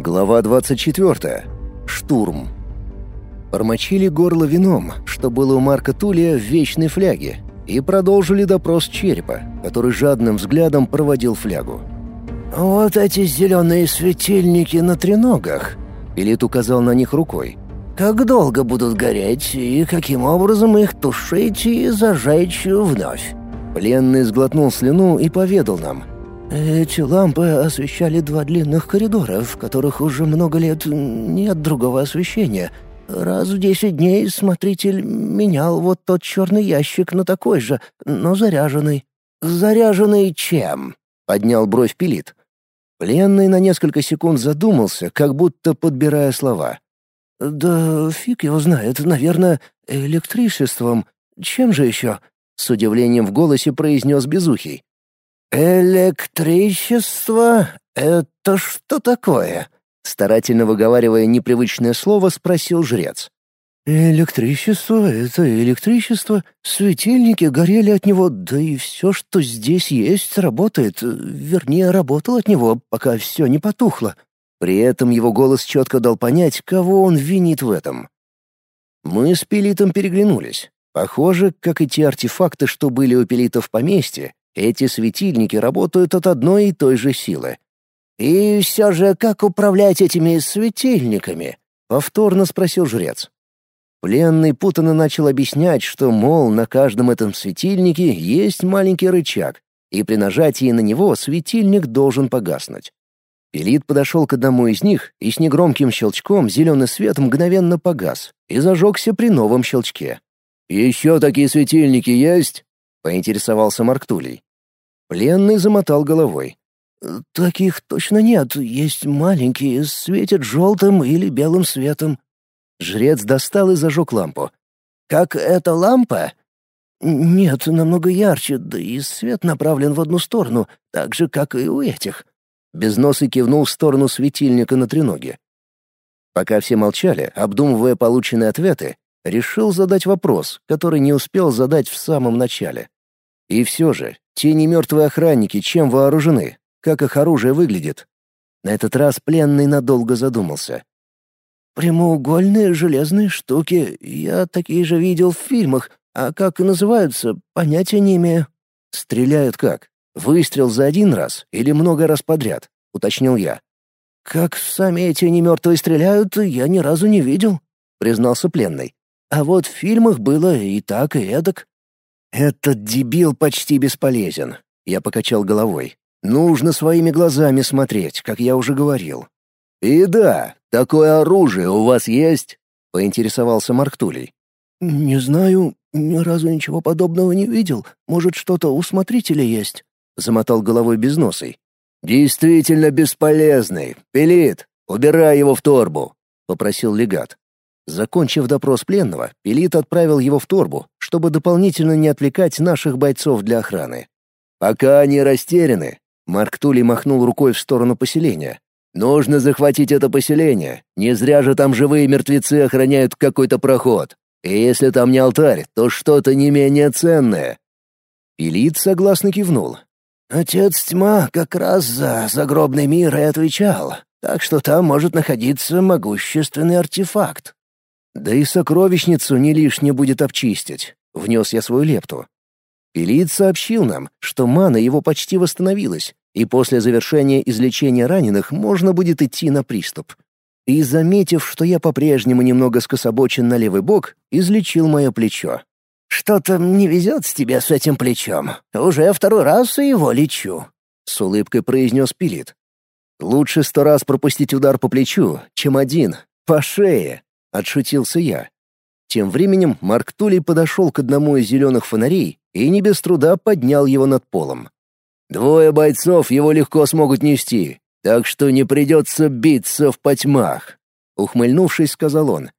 Глава 24. Штурм. Промочили горло вином, что было у Марка Тулия в вечной фляге, и продолжили допрос черепа, который жадным взглядом проводил флягу. «Вот эти зеленые светильники на треногах», — Пилит указал на них рукой. «Как долго будут гореть и каким образом их тушить и зажечь вновь?» Пленный сглотнул слюну и поведал нам. «Эти лампы освещали два длинных коридора, в которых уже много лет нет другого освещения. Раз в десять дней смотритель менял вот тот черный ящик на такой же, но заряженный». «Заряженный чем?» — поднял бровь Пилит. Пленный на несколько секунд задумался, как будто подбирая слова. «Да фиг его знает, наверное, электричеством. Чем же еще?» — с удивлением в голосе произнес Безухий. «Электричество — это что такое?» Старательно выговаривая непривычное слово, спросил жрец. «Электричество — это электричество. Светильники горели от него, да и все, что здесь есть, работает. Вернее, работал от него, пока все не потухло». При этом его голос четко дал понять, кого он винит в этом. Мы с Пелитом переглянулись. Похоже, как и те артефакты, что были у Пелита в поместье, эти светильники работают от одной и той же силы. «И все же, как управлять этими светильниками?» — повторно спросил жрец. Пленный путанно начал объяснять, что, мол, на каждом этом светильнике есть маленький рычаг, и при нажатии на него светильник должен погаснуть. Пелит подошел к одному из них, и с негромким щелчком зеленый свет мгновенно погас и зажегся при новом щелчке. «Еще такие светильники есть?» — поинтересовался Марктулей. Пленный замотал головой. «Таких точно нет. Есть маленькие, светят желтым или белым светом. Жрец достал и зажег лампу. «Как эта лампа?» «Нет, намного ярче, да и свет направлен в одну сторону, так же, как и у этих». Безносый кивнул в сторону светильника на треноге. Пока все молчали, обдумывая полученные ответы, решил задать вопрос, который не успел задать в самом начале. И все же, те немертвые охранники чем вооружены? Как их оружие выглядит? На этот раз пленный надолго задумался. Прямоугольные железные штуки. Я такие же видел в фильмах, а как называются, понятия не имею. Стреляют как? Выстрел за один раз или много раз подряд? Уточнил я. Как сами эти немертвые стреляют, я ни разу не видел, признался пленный. А вот в фильмах было и так, и эдак. Этот дебил почти бесполезен. Я покачал головой. Нужно своими глазами смотреть, как я уже говорил. И да, такое оружие у вас есть? поинтересовался Марктулей. Не знаю, ни разу ничего подобного не видел. Может, что-то у смотрителя есть? замотал головой безносый. Действительно бесполезный. Пелит, убирай его в торбу, попросил легат. Закончив допрос пленного, Пелит отправил его в торбу, чтобы дополнительно не отвлекать наших бойцов для охраны. Пока они растеряны, Марк Тули махнул рукой в сторону поселения. Нужно захватить это поселение. Не зря же там живые мертвецы охраняют какой-то проход. И если там не алтарь, то что-то не менее ценное. Пилит согласно кивнул. Отец Тьма как раз за загробный мир и отвечал, так что там может находиться могущественный артефакт. Да и сокровищницу не лишне будет обчистить. Внес я свою лепту. Пилит сообщил нам, что мана его почти восстановилась, и после завершения излечения раненых можно будет идти на приступ. И, заметив, что я по-прежнему немного скособочен на левый бок, излечил мое плечо. «Что-то не везет с тебя с этим плечом. Уже второй раз его лечу», — с улыбкой произнес Пилит. «Лучше сто раз пропустить удар по плечу, чем один, по шее», — отшутился я. Тем временем Марк Тулей подошел к одному из зеленых фонарей и не без труда поднял его над полом. Двое бойцов его легко смогут нести, так что не придется биться в потьмах», — ухмыльнувшись, сказал он.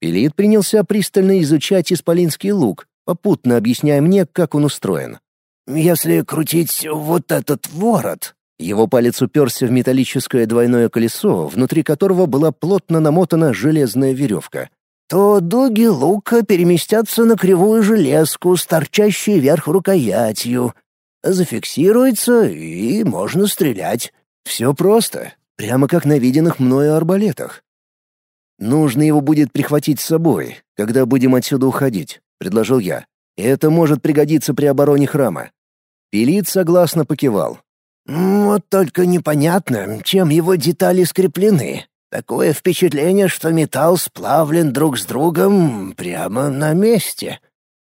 Пилит принялся пристально изучать исполинский лук, попутно объясняя мне, как он устроен. «Если крутить вот этот ворот...» Его палец уперся в металлическое двойное колесо, внутри которого была плотно намотана железная веревка. «То дуги лука переместятся на кривую железку с торчащей вверх рукоятью, зафиксируется, и можно стрелять. Все просто. прямо как на виденных мною арбалетах. «Нужно его будет прихватить с собой, когда будем отсюда уходить», — предложил я. «Это может пригодиться при обороне храма». Пелит согласно покивал. «Вот только непонятно, чем его детали скреплены. Такое впечатление, что металл сплавлен друг с другом прямо на месте».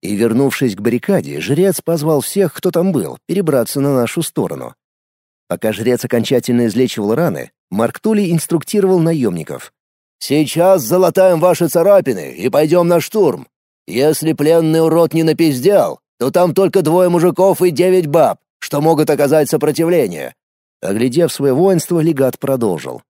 И, вернувшись к баррикаде, жрец позвал всех, кто там был, перебраться на нашу сторону. Пока жрец окончательно излечивал раны, Марк Тули инструктировал наемников. «Сейчас залатаем ваши царапины и пойдем на штурм. Если пленный урод не напиздел, то там только двое мужиков и девять баб, что могут оказать сопротивление». Оглядев свое воинство, легат продолжил.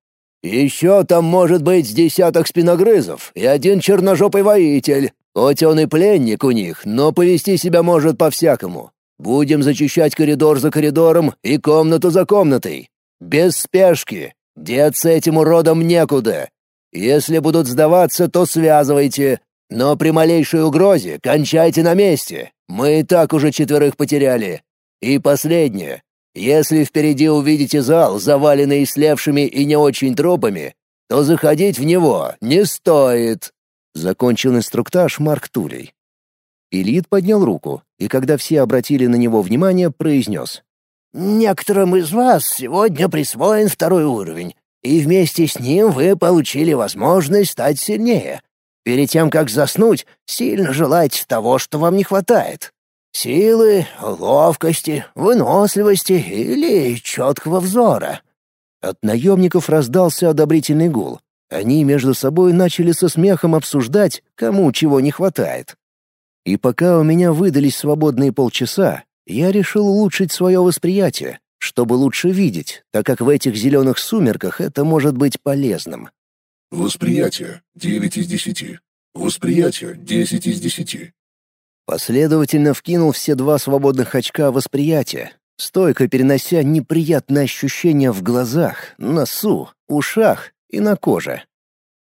«Еще там может быть десяток спиногрызов и один черножопый воитель. Хоть он и пленник у них, но повести себя может по-всякому. Будем зачищать коридор за коридором и комнату за комнатой. Без спешки. Деться этим уродом некуда. Если будут сдаваться, то связывайте. Но при малейшей угрозе кончайте на месте. Мы и так уже четверых потеряли. И последнее. Если впереди увидите зал, заваленный слевшими и не очень трупами, то заходить в него не стоит. Закончил инструктаж Марк Тулей. Элит поднял руку, и когда все обратили на него внимание, произнес. «Некоторым из вас сегодня присвоен второй уровень, и вместе с ним вы получили возможность стать сильнее. Перед тем, как заснуть, сильно желайте того, что вам не хватает. Силы, ловкости, выносливости или четкого взора». От наемников раздался одобрительный гул. Они между собой начали со смехом обсуждать, кому чего не хватает. И пока у меня выдались свободные полчаса, я решил улучшить свое восприятие, чтобы лучше видеть, так как в этих зеленых сумерках это может быть полезным. Восприятие — 9 из 10. Восприятие — 10 из 10. Последовательно вкинул все два свободных очка восприятия, стойко перенося неприятные ощущения в глазах, носу, ушах и на коже.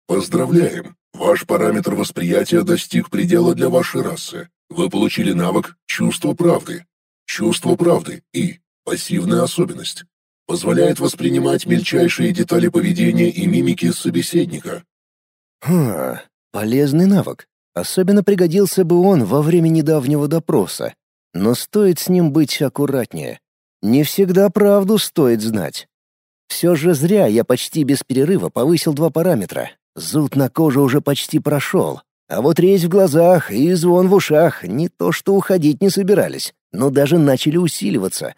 Поздравляем! Ваш параметр восприятия достиг предела для вашей расы. Вы получили навык «Чувство правды». Чувство правды и пассивная особенность. Позволяет воспринимать мельчайшие детали поведения и мимики собеседника. Хм, полезный навык. Особенно пригодился бы он во время недавнего допроса. Но стоит с ним быть аккуратнее. Не всегда правду стоит знать. Все же зря я почти без перерыва повысил два параметра. Зуд на коже уже почти прошел. А вот резь в глазах и звон в ушах не то что уходить не собирались, но даже начали усиливаться.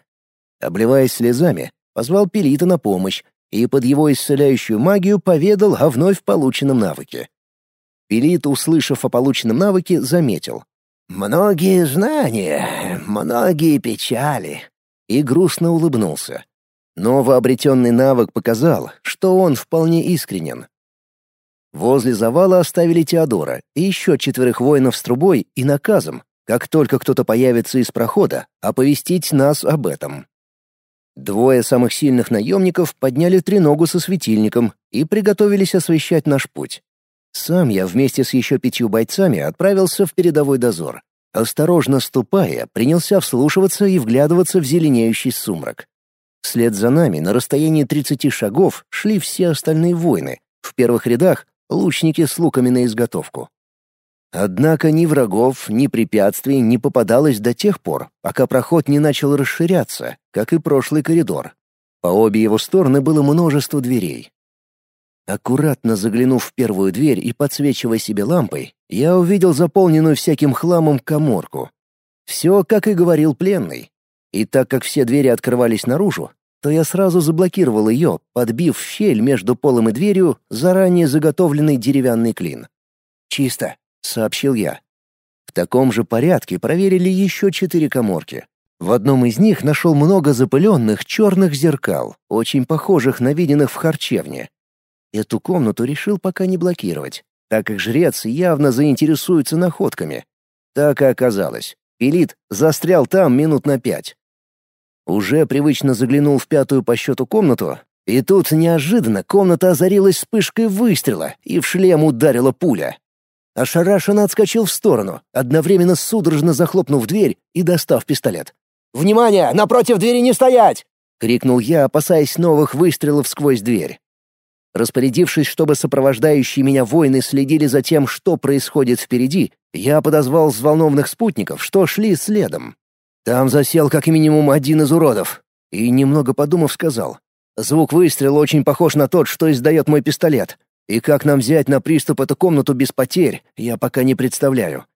Обливаясь слезами, позвал Пелита на помощь и под его исцеляющую магию поведал о вновь полученном навыке. Пелит, услышав о полученном навыке, заметил. «Многие знания, многие печали», и грустно улыбнулся. Новообретенный навык показал, что он вполне искренен. Возле завала оставили Теодора и еще четверых воинов с трубой и наказом, как только кто-то появится из прохода, оповестить нас об этом. Двое самых сильных наемников подняли треногу со светильником и приготовились освещать наш путь. Сам я вместе с еще пятью бойцами отправился в передовой дозор. Осторожно ступая, принялся вслушиваться и вглядываться в зеленеющий сумрак. Вслед за нами на расстоянии 30 шагов шли все остальные воины. В первых рядах — лучники с луками на изготовку. Однако ни врагов, ни препятствий не попадалось до тех пор, пока проход не начал расширяться, как и прошлый коридор. По обе его стороны было множество дверей. Аккуратно заглянув в первую дверь и подсвечивая себе лампой, я увидел заполненную всяким хламом коморку. Все, как и говорил пленный. И так как все двери открывались наружу, то я сразу заблокировал ее, подбив в щель между полом и дверью заранее заготовленный деревянный клин. «Чисто», — сообщил я. В таком же порядке проверили еще четыре коморки. В одном из них нашел много запыленных черных зеркал, очень похожих на виденных в харчевне. Эту комнату решил пока не блокировать, так как жрец явно заинтересуется находками. Так и оказалось. Пелит застрял там минут на пять. Уже привычно заглянул в пятую по счету комнату, и тут неожиданно комната озарилась вспышкой выстрела, и в шлем ударила пуля. Ошарашенно отскочил в сторону, одновременно судорожно захлопнув дверь и достав пистолет. «Внимание! Напротив двери не стоять!» — крикнул я, опасаясь новых выстрелов сквозь дверь. Распорядившись, чтобы сопровождающие меня воины следили за тем, что происходит впереди, я подозвал взволнованных спутников, что шли следом. Там засел как минимум один из уродов. И, немного подумав, сказал. Звук выстрела очень похож на тот, что издает мой пистолет. И как нам взять на приступ эту комнату без потерь, я пока не представляю.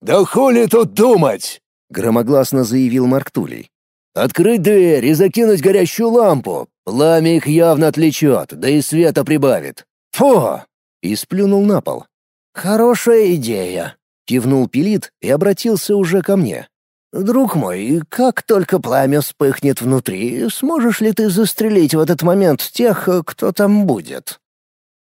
«Да хули тут думать!» — громогласно заявил Марк Тулей. «Открыть дверь и закинуть горящую лампу. Пламя их явно отвлечет, да и света прибавит. Фу!» И сплюнул на пол. «Хорошая идея», — кивнул Пилит и обратился уже ко мне. «Друг мой, как только пламя вспыхнет внутри, сможешь ли ты застрелить в этот момент тех, кто там будет?»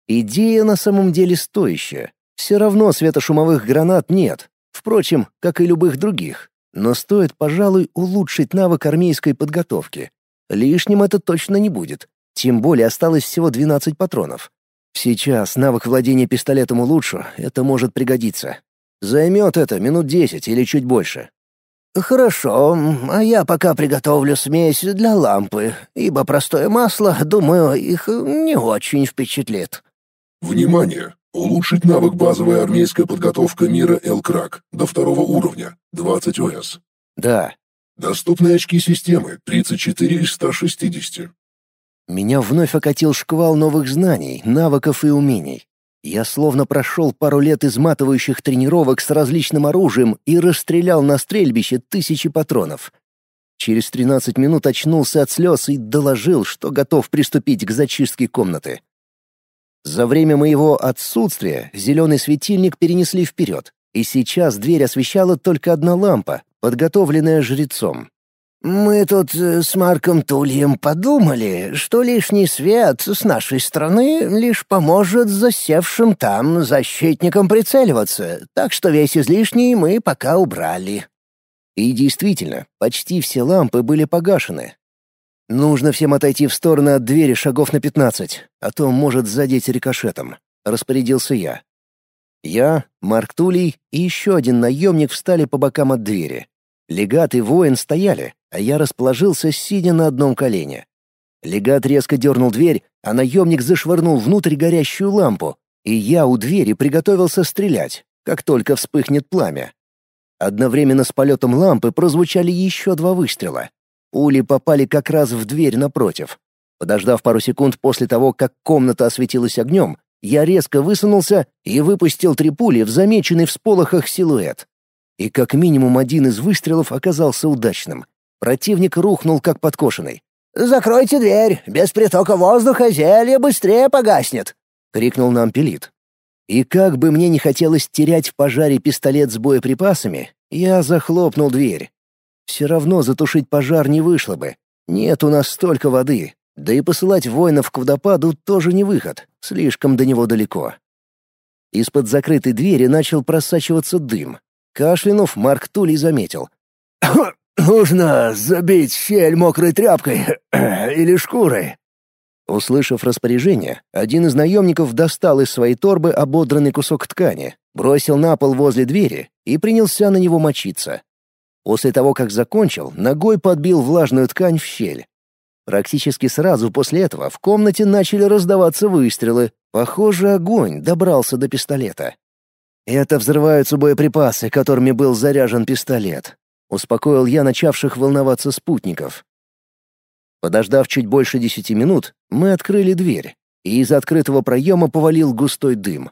Идея на самом деле стоящая. Все равно светошумовых гранат нет, впрочем, как и любых других. Но стоит, пожалуй, улучшить навык армейской подготовки. Лишним это точно не будет. Тем более осталось всего 12 патронов. Сейчас навык владения пистолетом улучшу, это может пригодиться. Займет это минут 10 или чуть больше. «Хорошо, а я пока приготовлю смесь для лампы, ибо простое масло, думаю, их не очень впечатлит». Внимание! Улучшить навык базовая армейская подготовка мира Элкрак до второго уровня, 20 ОС. Да. Доступные очки системы, 34 из 160. Меня вновь окатил шквал новых знаний, навыков и умений. Я словно прошел пару лет изматывающих тренировок с различным оружием и расстрелял на стрельбище тысячи патронов. Через 13 минут очнулся от слез и доложил, что готов приступить к зачистке комнаты. За время моего отсутствия зеленый светильник перенесли вперед, и сейчас дверь освещала только одна лампа, подготовленная жрецом. «Мы тут э, с Марком Тульем подумали, что лишний свет с нашей стороны лишь поможет засевшим там защитникам прицеливаться, так что весь излишний мы пока убрали». И действительно, почти все лампы были погашены, Нужно всем отойти в сторону от двери шагов на пятнадцать, а то может задеть рикошетом, распорядился я. Я, Марк Тулей и еще один наемник встали по бокам от двери. Легат и воин стояли, а я расположился, сидя на одном колене. Легат резко дернул дверь, а наемник зашвырнул внутрь горящую лампу, и я у двери приготовился стрелять, как только вспыхнет пламя. Одновременно с полетом лампы прозвучали еще два выстрела, Пули попали как раз в дверь напротив. Подождав пару секунд после того, как комната осветилась огнем, я резко высунулся и выпустил три пули в замеченный в сполохах силуэт. И как минимум один из выстрелов оказался удачным. Противник рухнул как подкошенный. «Закройте дверь! Без притока воздуха зелье быстрее погаснет!» — крикнул нам Пелит. И как бы мне не хотелось терять в пожаре пистолет с боеприпасами, я захлопнул дверь, все равно затушить пожар не вышло бы. Нет у нас столько воды. Да и посылать воинов к водопаду тоже не выход. Слишком до него далеко. Из-под закрытой двери начал просачиваться дым. Кашлянув, Марк Тулей заметил. «Нужно забить щель мокрой тряпкой или шкурой». Услышав распоряжение, один из наемников достал из своей торбы ободранный кусок ткани, бросил на пол возле двери и принялся на него мочиться. После того, как закончил, ногой подбил влажную ткань в щель. Практически сразу после этого в комнате начали раздаваться выстрелы. Похоже, огонь добрался до пистолета. «Это взрываются боеприпасы, которыми был заряжен пистолет», — успокоил я начавших волноваться спутников. Подождав чуть больше десяти минут, мы открыли дверь, и из открытого проема повалил густой дым.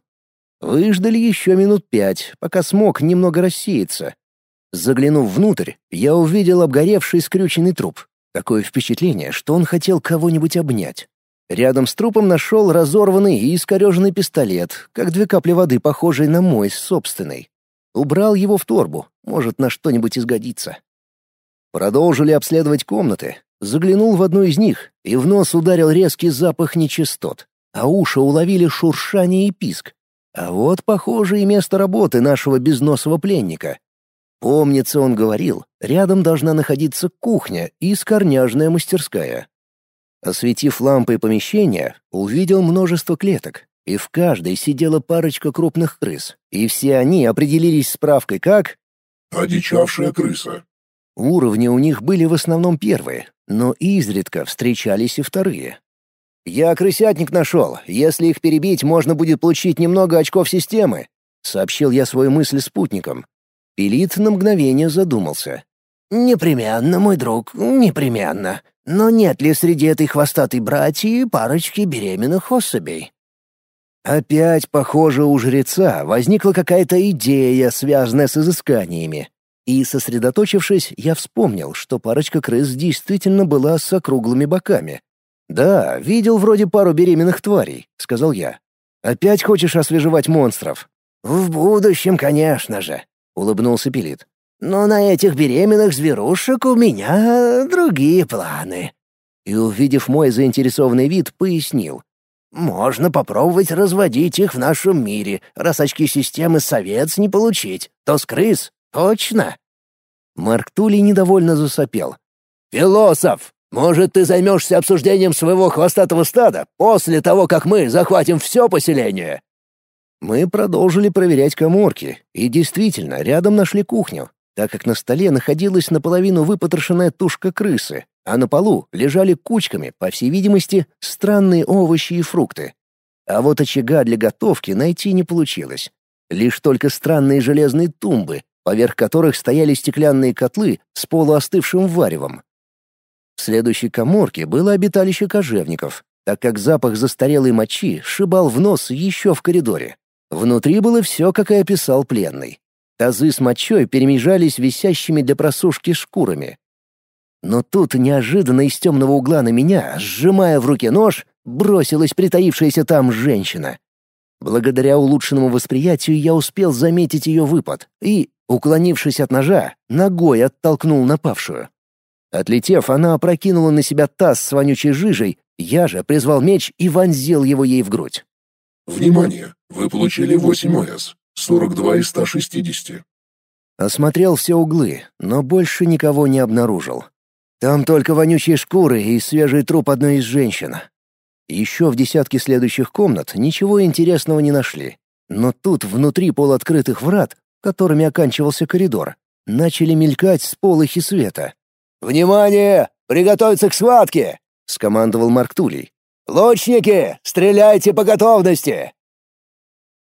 Выждали еще минут пять, пока смог немного рассеяться, Заглянув внутрь, я увидел обгоревший скрюченный труп. Такое впечатление, что он хотел кого-нибудь обнять. Рядом с трупом нашел разорванный и искореженный пистолет, как две капли воды, похожие на мой собственный. Убрал его в торбу, может, на что-нибудь изгодится. Продолжили обследовать комнаты. Заглянул в одну из них, и в нос ударил резкий запах нечистот, а уши уловили шуршание и писк. А вот, похоже, и место работы нашего безносого пленника. Помнится, он говорил, рядом должна находиться кухня и скорняжная мастерская. Осветив лампой помещение, увидел множество клеток, и в каждой сидела парочка крупных крыс, и все они определились справкой как... «Одичавшая крыса». Уровни у них были в основном первые, но изредка встречались и вторые. Я крысятник нашел. Если их перебить, можно будет получить немного очков системы», — сообщил я свою мысль спутникам. Пилит на мгновение задумался. «Непременно, мой друг, непременно. Но нет ли среди этой хвостатой братьи парочки беременных особей?» Опять, похоже, у жреца возникла какая-то идея, связанная с изысканиями. И, сосредоточившись, я вспомнил, что парочка крыс действительно была с округлыми боками. «Да, видел вроде пару беременных тварей», — сказал я. «Опять хочешь освежевать монстров?» «В будущем, конечно же», — улыбнулся Пилит. «Но на этих беременных зверушек у меня другие планы». И, увидев мой заинтересованный вид, пояснил. Можно попробовать разводить их в нашем мире, раз очки системы совец не получить, то с крыс точно. Марк Тули недовольно засопел. «Философ, может, ты займешься обсуждением своего хвостатого стада после того, как мы захватим все поселение?» Мы продолжили проверять коморки, и действительно, рядом нашли кухню, так как на столе находилась наполовину выпотрошенная тушка крысы, а на полу лежали кучками, по всей видимости, странные овощи и фрукты. А вот очага для готовки найти не получилось. Лишь только странные железные тумбы, поверх которых стояли стеклянные котлы с полуостывшим варевом. В следующей коморке было обиталище кожевников, так как запах застарелой мочи шибал в нос еще в коридоре. Внутри было все, как и описал пленный. Тазы с мочой перемежались висящими для просушки шкурами, но тут неожиданно из темного угла на меня, сжимая в руке нож, бросилась притаившаяся там женщина. Благодаря улучшенному восприятию я успел заметить ее выпад и, уклонившись от ножа, ногой оттолкнул напавшую. Отлетев, она опрокинула на себя таз с вонючей жижей, я же призвал меч и вонзил его ей в грудь. «Внимание! Вы получили 8 ОС, 42 из 160». Осмотрел все углы, но больше никого не обнаружил. Там только вонючие шкуры и свежий труп одной из женщин. Еще в десятке следующих комнат ничего интересного не нашли. Но тут внутри полуоткрытых врат, которыми оканчивался коридор, начали мелькать сполохи света. «Внимание! Приготовиться к схватке!» — скомандовал Марк Тулей. «Лучники, стреляйте по готовности!»